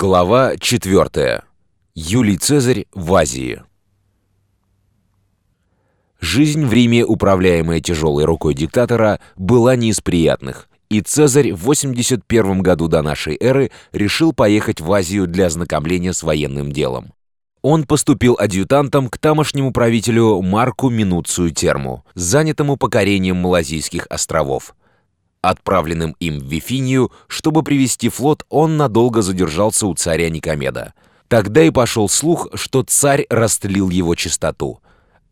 Глава 4. Юлий Цезарь в Азии. Жизнь в Риме, управляемая тяжелой рукой диктатора, была не из приятных, и Цезарь в 81 году до нашей эры решил поехать в Азию для ознакомления с военным делом. Он поступил адъютантом к тамошнему правителю Марку Минуцию Терму, занятому покорением Малазийских островов. Отправленным им в Вифинию, чтобы привести флот, он надолго задержался у царя Никомеда. Тогда и пошел слух, что царь растлил его чистоту.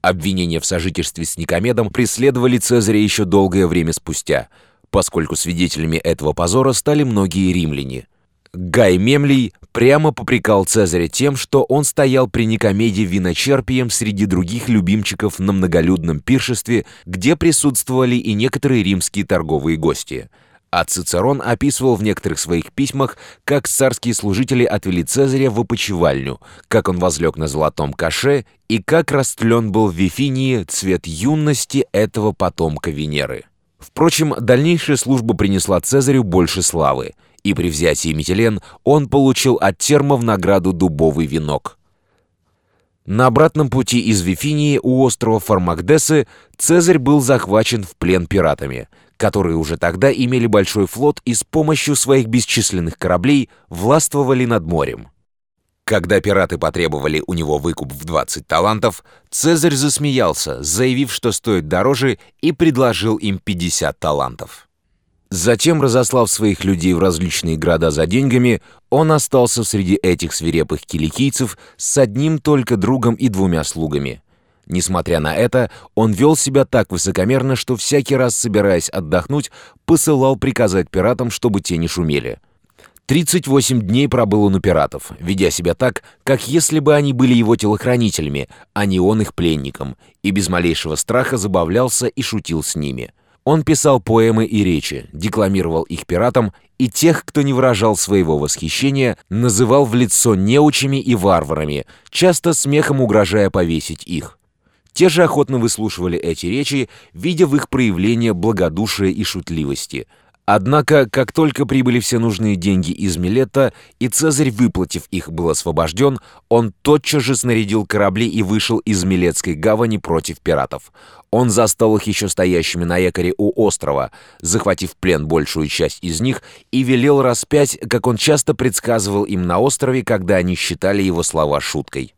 Обвинения в сожительстве с Никомедом преследовали Цезаря еще долгое время спустя, поскольку свидетелями этого позора стали многие римляне – Гай Мемлий прямо попрекал Цезаря тем, что он стоял при Никомеде виночерпием среди других любимчиков на многолюдном пиршестве, где присутствовали и некоторые римские торговые гости. А Цицерон описывал в некоторых своих письмах, как царские служители отвели Цезаря в опочивальню, как он возлег на золотом каше и как растлен был в Вифинии цвет юности этого потомка Венеры. Впрочем, дальнейшая служба принесла Цезарю больше славы – и при взятии Метилен он получил от терма в награду дубовый венок. На обратном пути из Вифинии у острова Фармагдесы Цезарь был захвачен в плен пиратами, которые уже тогда имели большой флот и с помощью своих бесчисленных кораблей властвовали над морем. Когда пираты потребовали у него выкуп в 20 талантов, Цезарь засмеялся, заявив, что стоит дороже, и предложил им 50 талантов. Затем, разослав своих людей в различные города за деньгами, он остался среди этих свирепых киликийцев с одним только другом и двумя слугами. Несмотря на это, он вел себя так высокомерно, что всякий раз, собираясь отдохнуть, посылал приказать пиратам, чтобы те не шумели. 38 дней пробыл он у пиратов, ведя себя так, как если бы они были его телохранителями, а не он их пленником, и без малейшего страха забавлялся и шутил с ними – он писал поэмы и речи, декламировал их пиратам, и тех, кто не выражал своего восхищения, называл в лицо неучами и варварами, часто смехом угрожая повесить их. Те же охотно выслушивали эти речи, видя в их проявление благодушия и шутливости – Однако, как только прибыли все нужные деньги из Милета, и Цезарь, выплатив их, был освобожден, он тотчас же снарядил корабли и вышел из Милетской гавани против пиратов. Он застал их еще стоящими на якоре у острова, захватив в плен большую часть из них, и велел распять, как он часто предсказывал им на острове, когда они считали его слова шуткой.